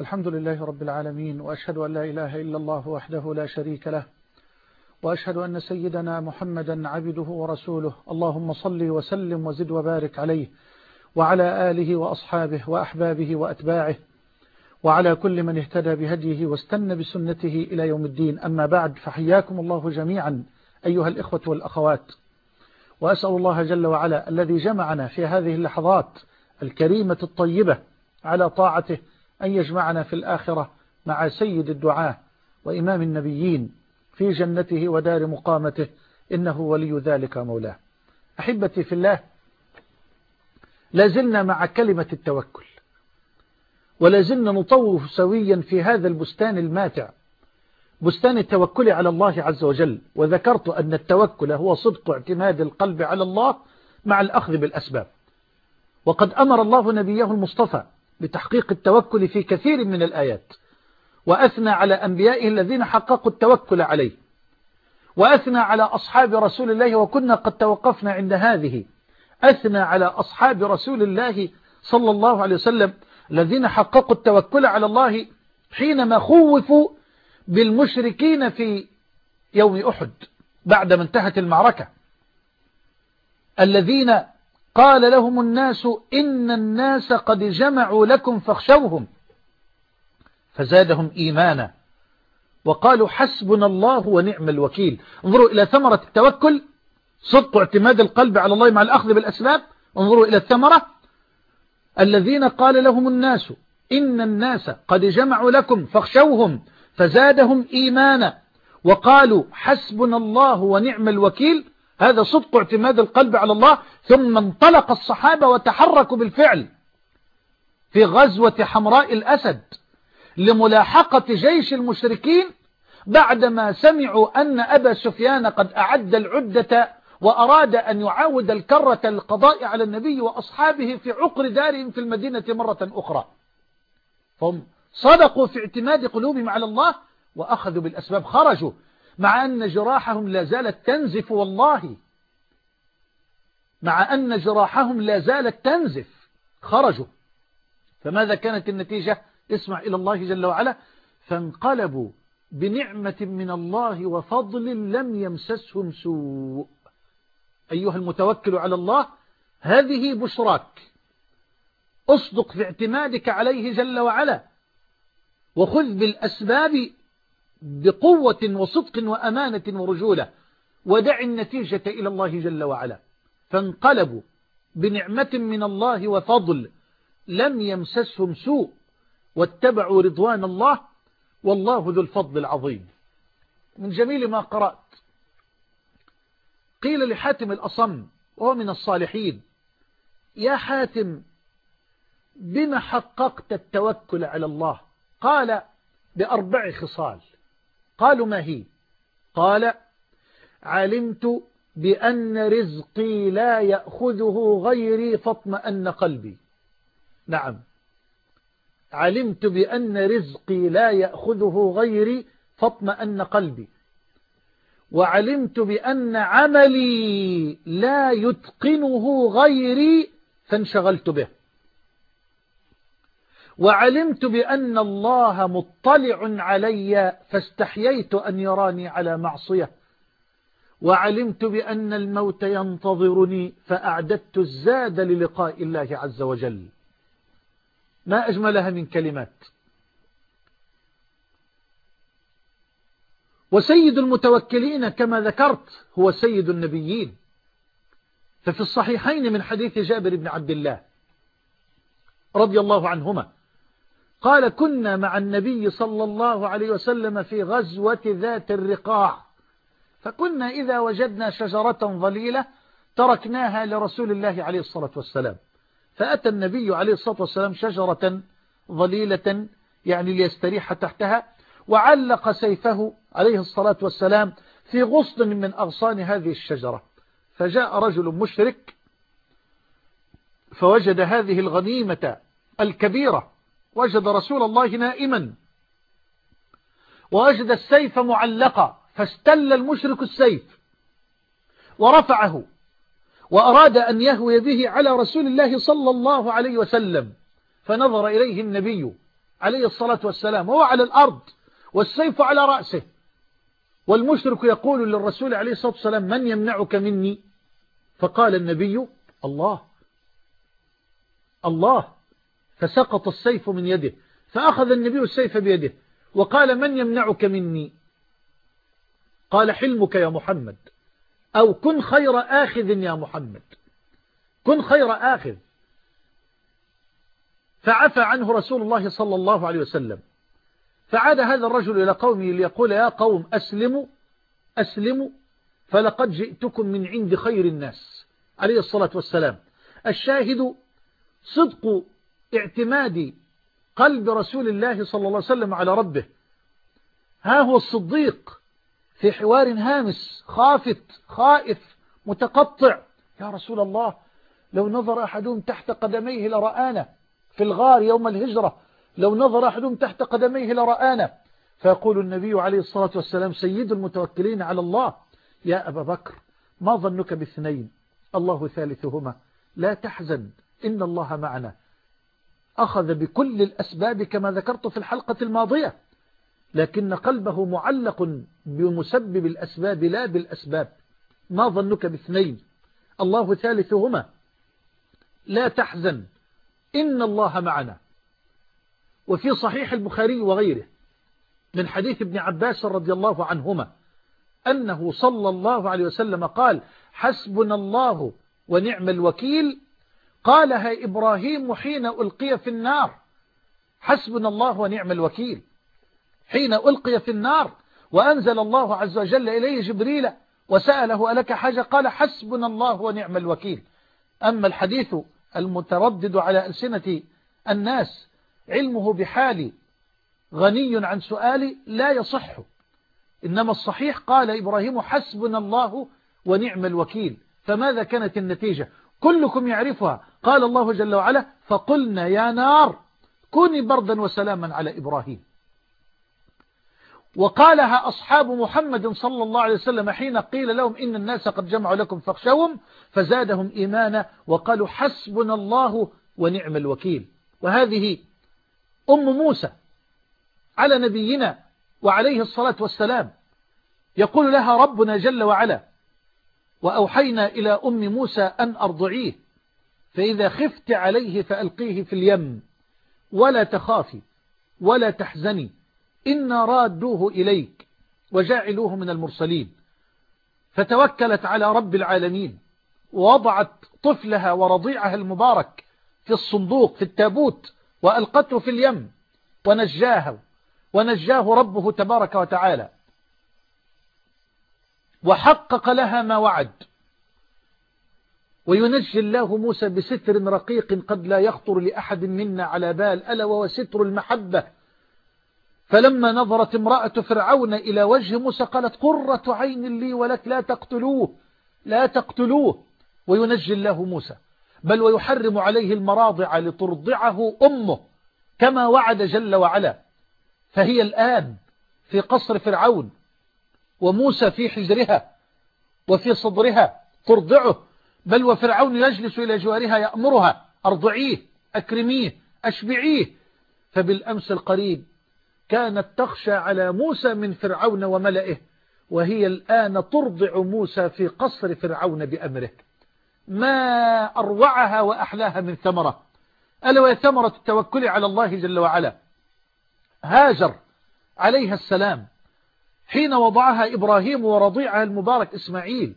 الحمد لله رب العالمين وأشهد أن لا إله إلا الله وحده لا شريك له وأشهد أن سيدنا محمدا عبده ورسوله. اللهم صل وسلم وزد وبارك عليه وعلى آله وأصحابه وأحبابه وأتباعه وعلى كل من اهتدى بهديه واستنى بسنته إلى يوم الدين. أما بعد فحياكم الله جميعا أيها الإخوة والأخوات. وأسأل الله جل وعلا الذي جمعنا في هذه اللحظات الكريمة الطيبة على طاعته أن يجمعنا في الآخرة مع سيد الدعاة وإمام النبيين في جنته ودار مقامته إنه ولي ذلك مولاه. أحبتي في الله لازلنا مع كلمة التوكل ولازلنا نطوف سويا في هذا البستان الماتع بستان التوكل على الله عز وجل. وذكرت أن التوكل هو صدق اعتماد القلب على الله مع الأخذ بالأسباب. وقد أمر الله نبيه المصطفى بتحقيق التوكل في كثير من الآيات. وأثنى على أنبيائه الذين حققوا التوكل عليه. وأثنى على أصحاب رسول الله وكنا قد توقفنا عند هذه. أثنى على أصحاب رسول الله صلى الله عليه وسلم الذين حققوا التوكل على الله حينما خوفوا بالمشركين في يوم أحد بعدما انتهت المعركة. الذين قال لهم الناس إن الناس قد جمعوا لكم فاخشوهم فزادهم إيمانا وقالوا حسبنا الله ونعم الوكيل. انظروا إلى ثمرة التوكل. صدق اعتماد القلب على الله مع الأخذ بالأسباب. انظروا إلى الثمرة. الذين قال لهم الناس إن الناس قد جمعوا لكم فاخشوهم فزادهم إيمانا وقالوا حسبنا الله ونعم الوكيل. هذا صدق اعتماد القلب على الله ثم انطلق الصحابة وتحركوا بالفعل في غزوة حمراء الأسد لملاحقة جيش المشركين بعدما سمعوا أن أبا سفيان قد أعد العدة وأراد أن يعاود الكرة القضاء على النبي وأصحابه في عقر دارهم في المدينة مرة أخرى. هم صدقوا في اعتماد قلوبهم على الله وأخذوا بالأسباب خرجوا. مع أن جراحهم لا زالت تنزف والله. مع أن جراحهم لا زالت تنزف. خرجوا. فماذا كانت النتيجة؟ اسمع إلى الله جل وعلا. فانقلبوا بنعمة من الله وفضل لم يمسسهم سوء. أيها المتوكل على الله هذه بشراك. اصدق في اعتمادك عليه جل وعلا. وخذ بالأسباب بقوة وصدق وأمانة ورجولة ودع النتيجة إلى الله جل وعلا. فانقلبوا بنعمة من الله وفضل لم يمسسهم سوء واتبعوا رضوان الله والله ذو الفضل العظيم. من جميل ما قرأت. قيل لحاتم الأصم وهو من الصالحين يا حاتم بما حققت التوكل على الله؟ قال بأربع خصال. قالوا ما هي؟ قال علمت بأن رزقي لا يأخذه غيري فاطمأن قلبي. نعم. علمت بأن رزقي لا يأخذه غيري فاطمأن قلبي. وعلمت بأن عملي لا يتقنه غيري فانشغلت به. وعلمت بأن الله مطلع علي فاستحييت أن يراني على معصية. وعلمت بأن الموت ينتظرني فأعددت الزاد للقاء الله عز وجل. ما أجملها من كلمات. وسيد المتوكلين كما ذكرت هو سيد النبيين. ففي الصحيحين من حديث جابر بن عبد الله رضي الله عنهما قال كنا مع النبي صلى الله عليه وسلم في غزوة ذات الرقاع. فكنا إذا وجدنا شجرة ظليلة تركناها لرسول الله عليه الصلاة والسلام. فأتى النبي عليه الصلاة والسلام شجرة ظليلة يعني ليستريح تحتها وعلق سيفه عليه الصلاة والسلام في غصن من أغصان هذه الشجرة. فجاء رجل مشرك فوجد هذه الغنيمة الكبيرة وجد رسول الله نائما. ووجد السيف معلقا فاستل المشرك السيف. ورفعه. وأراد أن يهوي به على رسول الله صلى الله عليه وسلم. فنظر إليه النبي عليه الصلاة والسلام وهو على الأرض والسيف على رأسه. والمشرك يقول للرسول عليه الصلاة والسلام من يمنعك مني؟ فقال النبي الله. الله. فسقط السيف من يده فأخذ النبي السيف بيده وقال من يمنعك مني؟ قال حلمك يا محمد أو كن خير آخذ يا محمد كن خير آخذ. فعفى عنه رسول الله صلى الله عليه وسلم فعاد هذا الرجل إلى قومه ليقول يا قوم أسلموا أسلموا فلقد جئتكم من عند خير الناس عليه الصلاة والسلام. الشاهد صدق اعتماد قلب رسول الله صلى الله عليه وسلم على ربه. ها هو الصديق في حوار هامس خافت خائف متقطع. يا رسول الله لو نظر أحدهم تحت قدميه لرآنا في الغار يوم الهجرة لو نظر أحدهم تحت قدميه لرآنا فيقول النبي عليه الصلاة والسلام سيد المتوكلين على الله يا أبا بكر ما ظنك باثنين؟ الله ثالثهما. لا تحزن إن الله معنا. أخذ بكل الأسباب كما ذكرت في الحلقة الماضية لكن قلبه معلق بمسبب الأسباب لا بالأسباب. ما ظنك باثنين؟ الله ثالثهما. لا تحزن إن الله معنا. وفي صحيح البخاري وغيره من حديث ابن عباس رضي الله عنهما أنه صلى الله عليه وسلم قال حسبنا الله ونعم الوكيل قالها إبراهيم حين ألقي في النار. حسبنا الله ونعم الوكيل. حين ألقي في النار وأنزل الله عز وجل إليه جبريل وسأله ألك حاجة؟ قال حسبنا الله ونعم الوكيل. أما الحديث المتردد على ألسنة الناس علمه بحالي غني عن سؤالي لا يصح. إنما الصحيح قال إبراهيم حسبنا الله ونعم الوكيل. فماذا كانت النتيجة؟ كلكم يعرفها. قال الله جل وعلا فقلنا يا نار كوني بردا وسلاما على إبراهيم. وقالها أصحاب محمد صلى الله عليه وسلم حين قيل لهم إن الناس قد جمعوا لكم فاخشوهم فزادهم إيمانا وقالوا حسبنا الله ونعم الوكيل. وهذه أم موسى على نبينا وعليه الصلاة والسلام. يقول لها ربنا جل وعلا وأوحينا إلى أم موسى أن أرضعيه. فإذا خفت عليه فألقيه في اليم. ولا تخافي ولا تحزني. إنا رادوه إليك وجاعلوه من المرسلين. فتوكلت على رب العالمين. ووضعت طفلها ورضيعها المبارك في الصندوق في التابوت وألقته في اليم. ونجاه ونجاه ربه تبارك وتعالى. وحقق لها ما وعد. وينجي الله موسى بستر رقيق قد لا يخطر لأحد منا على بال ألا وهو ستر المحبة. فلما نظرت امرأة فرعون إلى وجه موسى قالت قرة عين لي ولك لا تقتلوه لا تقتلوه. وينجي الله موسى بل ويحرم عليه المراضع لترضعه أمه كما وعد جل وعلا. فهي الآن في قصر فرعون وموسى في حجرها وفي صدرها ترضعه. بل وفرعون يجلس إلى جوارها يأمرها أرضعيه أكرميه أشبعيه. فبالأمس القريب كانت تخشى على موسى من فرعون وملئه وهي الآن ترضع موسى في قصر فرعون بأمره. ما أروعها وأحلاها من ثمرة؟ ألا وهي ثمرة التوكل على الله جل وعلا. هاجر عليها السلام. حين وضعها إبراهيم ورضيعها المبارك إسماعيل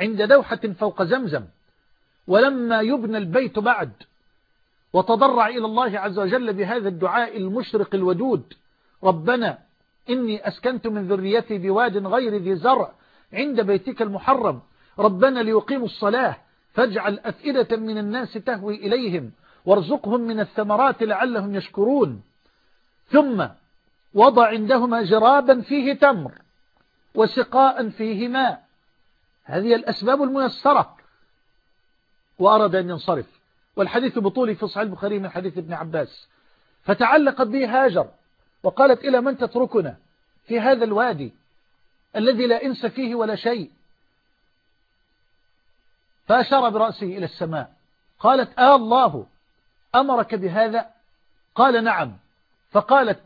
عند دوحة فوق زمزم ولما يبنى البيت بعد وتضرع إلى الله عز وجل بهذا الدعاء المشرق الودود ربنا إني أسكنت من ذريتي بواد غير ذي زرع عند بيتك المحرم ربنا ليقيموا الصلاة فاجعل أفئدة من الناس تهوي إليهم وارزقهم من الثمرات لعلهم يشكرون. ثم وضع عندهما جرابا فيه تمر وسقاء فيه ماء هذه الأسباب الميسرة. وأراد أن ينصرف. والحديث بطولي في صحيح البخاري من حديث ابن عباس. فتعلقت به هاجر. وقالت إلى من تتركنا في هذا الوادي الذي لا إنس فيه ولا شيء. فأشار برأسه إلى السماء. قالت آه الله أمرك بهذا؟ قال نعم. فقالت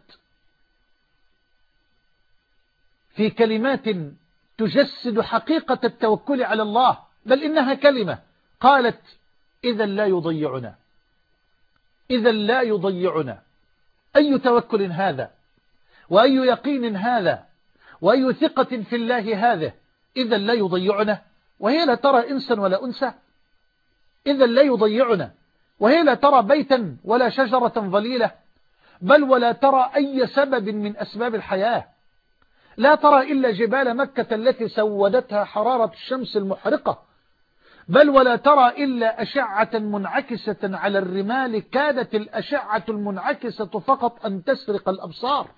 في كلمات تجسد حقيقة التوكل على الله بل إنها كلمة. قالت إذا لا يضيعنا. إذا لا يضيعنا. أي توكل هذا؟ وأي يقين هذا؟ وأي ثقة في الله هذا إذا لا يضيعنا. وهي لا ترى إنسا ولا أنثى. إذا لا يضيعنا. وهي لا ترى بيتا ولا شجرة ظليلة بل ولا ترى أي سبب من أسباب الحياة. لا ترى إلا جبال مكة التي سودتها حرارة الشمس المحرقة بل ولا ترى إلا أشعة منعكسة على الرمال كادت الأشعة المنعكسة فقط أن تسرق الأبصار.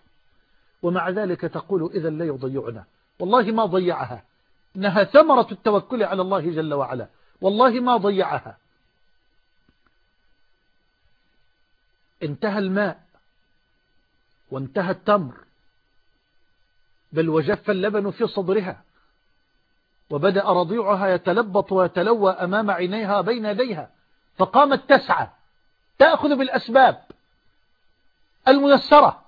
ومع ذلك تقول إذا لا يضيعنا. والله ما ضيعها. إنها ثمرة التوكل على الله جل وعلا. والله ما ضيعها. انتهى الماء وانتهى التمر. بل وجف اللبن في صدرها. وبدأ رضيعها يتلبط ويتلوى أمام عينيها بين يديها. فقامت تسعى. تأخذ بالأسباب الميسرة.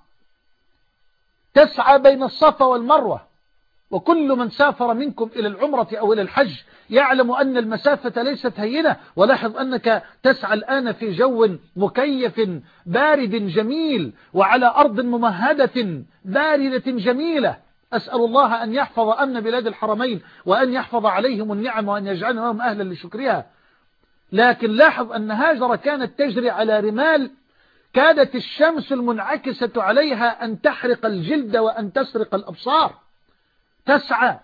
تسعى بين الصفا والمروة. وكل من سافر منكم إلى العمرة أو إلى الحج يعلم أن المسافة ليست هينة. ولاحظ أنك تسعى الآن في جو مكيف بارد جميل وعلى أرض ممهدة باردة جميلة. أسأل الله أن يحفظ أمن بلاد الحرمين وأن يحفظ عليهم النعم وأن يجعلهم أهلا لشكرها. لكن لاحظ أن هاجر كانت تجري على رمال كادت الشمس المنعكسة عليها أن تحرق الجلد وأن تسرق الأبصار. تسعى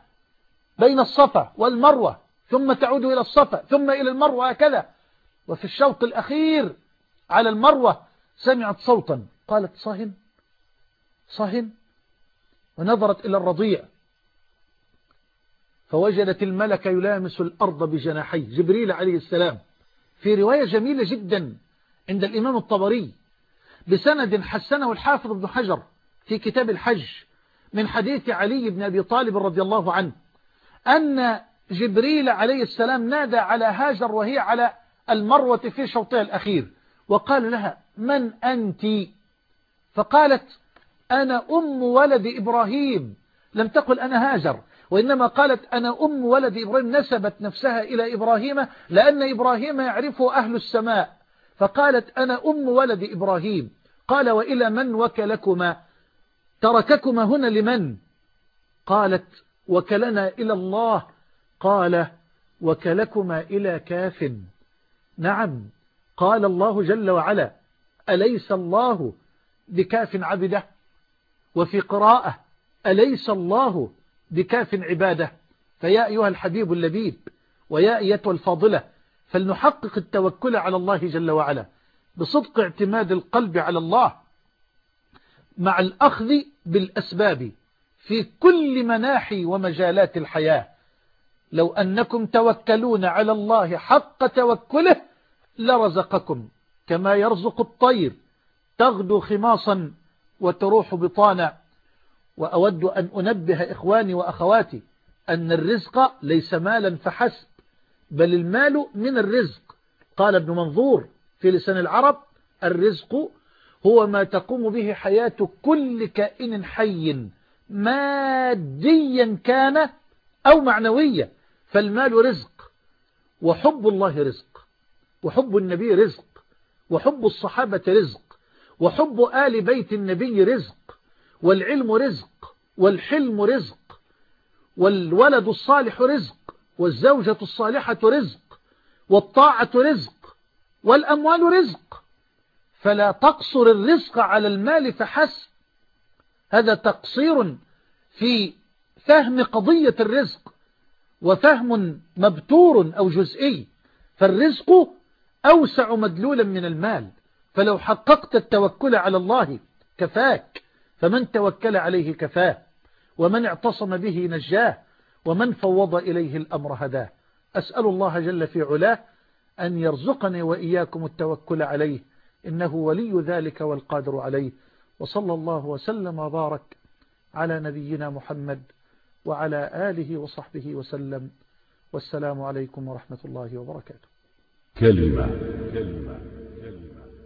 بين الصفا والمروة ثم تعود إلى الصفا ثم إلى المروة هكذا. وفي الشوط الأخير على المروة سمعت صوتا. قالت صهن صهن. ونظرت إلى الرضيع. فوجدت الملك يلامس الأرض بجناحيه. جبريل عليه السلام. في رواية جميلة جدا عند الإمام الطبري. بسند حسنه الحافظ ابن حجر في كتاب الحج من حديث علي بن أبي طالب رضي الله عنه أن جبريل عليه السلام نادى على هاجر وهي على المروة في شوطها الأخير. وقال لها من أنت؟ فقالت أنا أم ولد إبراهيم. لم تقل أنا هاجر. وإنما قالت أنا أم ولد إبراهيم نسبت نفسها إلى إبراهيم لأن إبراهيم يعرفه أهل السماء. فقالت أنا أم ولد إبراهيم. قال وإلى من وكلكما؟ ترككما هنا لمن؟ قالت وكلنا إلى الله. قال وكلكما إلى كاف. نعم. قال الله جل وعلا أليس الله بكاف عبده؟ وفي قراءة أليس الله بكاف عباده؟ فيا أيها الحبيب اللبيب ويا أيتها الفاضلة فلنحقق التوكل على الله جل وعلا بصدق اعتماد القلب على الله مع الأخذ بالأسباب في كل مناحي ومجالات الحياة. لو أنكم توكلون على الله حق توكله لرزقكم كما يرزق الطير تغدو خماصا وتروح بطانا وأود أن أنبه إخواني وأخواتي أن الرزق ليس مالا فحسب بل المال من الرزق. قال ابن منظور في لسان العرب الرزق هو ما تقوم به حياة كل كائن حي ماديا كان أو معنويا. فالمال رزق وحب الله رزق وحب النبي رزق وحب الصحابة رزق. وحب آل بيت النبي رزق والعلم رزق والحلم رزق والولد الصالح رزق والزوجة الصالحة رزق والطاعة رزق والأموال رزق. فلا تقصر الرزق على المال فحسب. هذا تقصير في فهم قضية الرزق وفهم مبتور أو جزئي. فالرزق أوسع مدلولا من المال. فلو حققت التوكل على الله كفاك فمن توكل عليه كفاه ومن اعتصم به نجاه ومن فوض إليه الأمر هداه. أسأل الله جل في علاه أن يرزقني وإياكم التوكل عليه إنه ولي ذلك والقادر عليه. وصلى الله وسلم وبارك على نبينا محمد وعلى آله وصحبه وسلم. والسلام عليكم ورحمة الله وبركاته. كلمة. كلمة